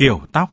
kiểu tóc.